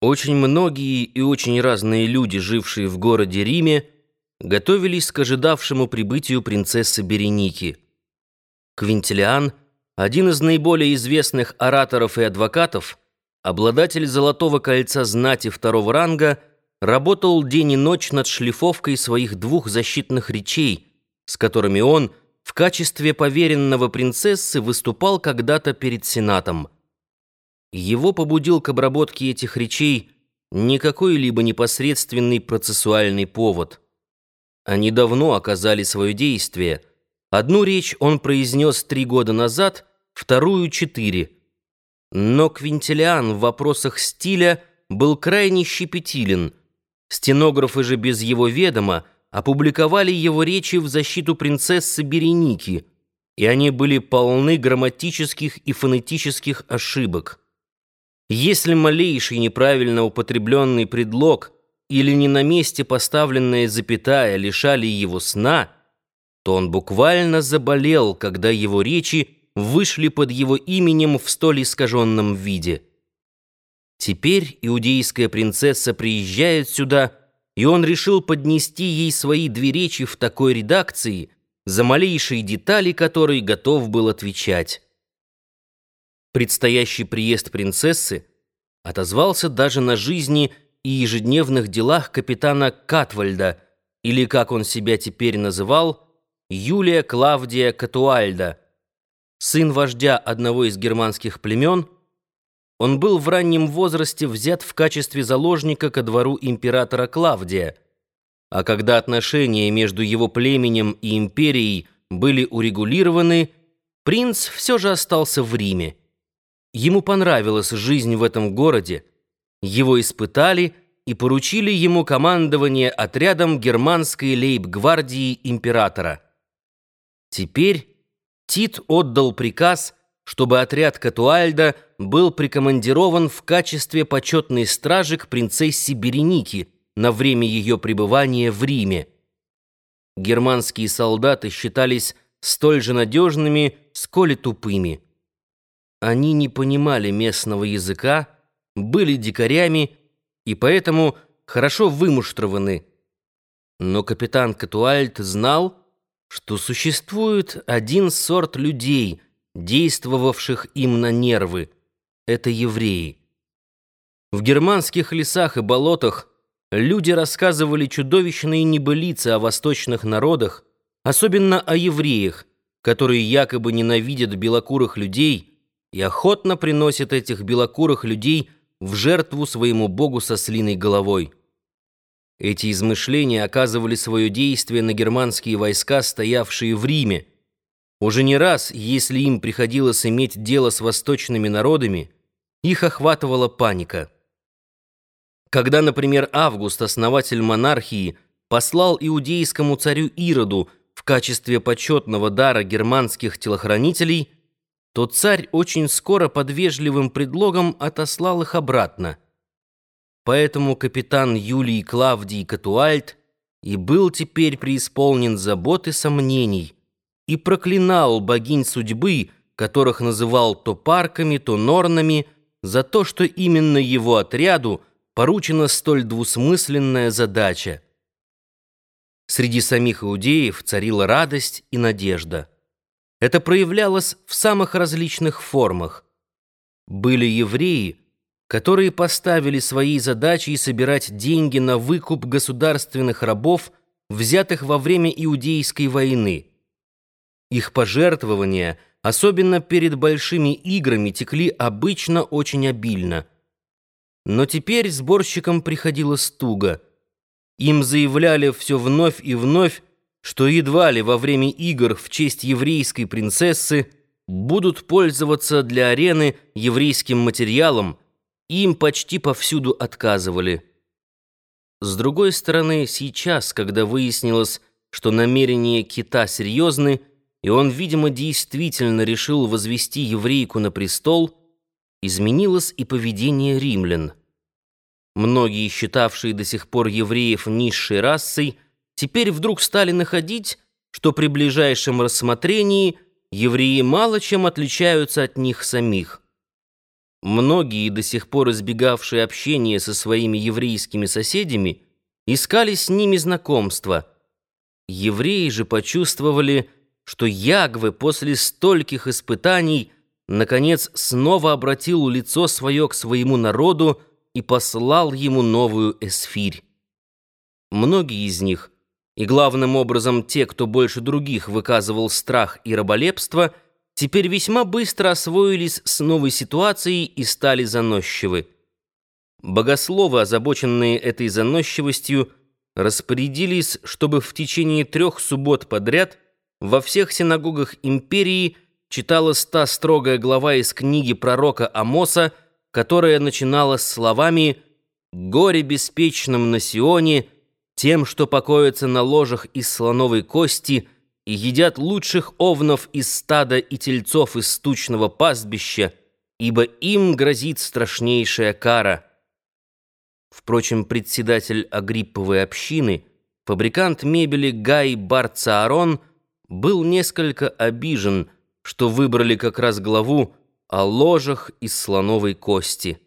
Очень многие и очень разные люди, жившие в городе Риме, готовились к ожидавшему прибытию принцессы Береники. Квинтилиан, один из наиболее известных ораторов и адвокатов, обладатель золотого кольца знати второго ранга, работал день и ночь над шлифовкой своих двух защитных речей, с которыми он в качестве поверенного принцессы выступал когда-то перед Сенатом. Его побудил к обработке этих речей не какой-либо непосредственный процессуальный повод. Они давно оказали свое действие. Одну речь он произнес три года назад, вторую — четыре. Но Квинтилиан в вопросах стиля был крайне щепетилен. Стенографы же без его ведома опубликовали его речи в защиту принцессы Береники, и они были полны грамматических и фонетических ошибок. Если малейший неправильно употребленный предлог или не на месте поставленная запятая лишали его сна, то он буквально заболел, когда его речи вышли под его именем в столь искаженном виде. Теперь иудейская принцесса приезжает сюда, и он решил поднести ей свои две речи в такой редакции, за малейшие детали которой готов был отвечать. Предстоящий приезд принцессы отозвался даже на жизни и ежедневных делах капитана Катвальда, или, как он себя теперь называл, Юлия Клавдия Катуальда, сын вождя одного из германских племен. Он был в раннем возрасте взят в качестве заложника ко двору императора Клавдия, а когда отношения между его племенем и империей были урегулированы, принц все же остался в Риме. Ему понравилась жизнь в этом городе. Его испытали и поручили ему командование отрядом германской лейб-гвардии императора. Теперь Тит отдал приказ, чтобы отряд Катуальда был прикомандирован в качестве почетной стражи к принцессе Береники на время ее пребывания в Риме. Германские солдаты считались столь же надежными, сколь и тупыми. Они не понимали местного языка, были дикарями и поэтому хорошо вымуштрованы. Но капитан Катуальт знал, что существует один сорт людей, действовавших им на нервы. Это евреи. В германских лесах и болотах люди рассказывали чудовищные небылицы о восточных народах, особенно о евреях, которые якобы ненавидят белокурых людей – и охотно приносит этих белокурых людей в жертву своему богу со слиной головой. Эти измышления оказывали свое действие на германские войска, стоявшие в Риме. Уже не раз, если им приходилось иметь дело с восточными народами, их охватывала паника. Когда, например, Август, основатель монархии, послал иудейскому царю Ироду в качестве почетного дара германских телохранителей – то царь очень скоро под вежливым предлогом отослал их обратно. Поэтому капитан Юлий Клавдий Катуальт и был теперь преисполнен забот и сомнений, и проклинал богинь судьбы, которых называл то парками, то норнами, за то, что именно его отряду поручена столь двусмысленная задача. Среди самих иудеев царила радость и надежда. Это проявлялось в самых различных формах. Были евреи, которые поставили своей задачей собирать деньги на выкуп государственных рабов, взятых во время Иудейской войны. Их пожертвования, особенно перед большими играми, текли обычно очень обильно. Но теперь сборщикам приходилось туго. Им заявляли все вновь и вновь, что едва ли во время игр в честь еврейской принцессы будут пользоваться для арены еврейским материалом, им почти повсюду отказывали. С другой стороны, сейчас, когда выяснилось, что намерения кита серьезны, и он, видимо, действительно решил возвести еврейку на престол, изменилось и поведение римлян. Многие, считавшие до сих пор евреев низшей расой, теперь вдруг стали находить, что при ближайшем рассмотрении евреи мало чем отличаются от них самих. Многие, до сих пор избегавшие общения со своими еврейскими соседями, искали с ними знакомства. Евреи же почувствовали, что Ягвы после стольких испытаний наконец снова обратил лицо свое к своему народу и послал ему новую эсфирь. Многие из них, и главным образом те, кто больше других выказывал страх и раболепство, теперь весьма быстро освоились с новой ситуацией и стали заносчивы. Богословы, озабоченные этой заносчивостью, распорядились, чтобы в течение трех суббот подряд во всех синагогах империи читалась та строгая глава из книги пророка Амоса, которая начиналась словами «Горе беспечным на Сионе, тем, что покоятся на ложах из слоновой кости и едят лучших овнов из стада и тельцов из стучного пастбища, ибо им грозит страшнейшая кара». Впрочем, председатель Агрипповой общины, фабрикант мебели Гай Барцаарон, был несколько обижен, что выбрали как раз главу о ложах из слоновой кости.